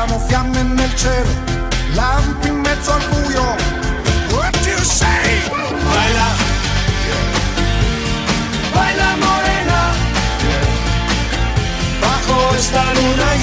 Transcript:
Lanciamo fiamme nel cielo, lampi in mezzo al buio. What you say? Baila, baila morena, bajo esta luna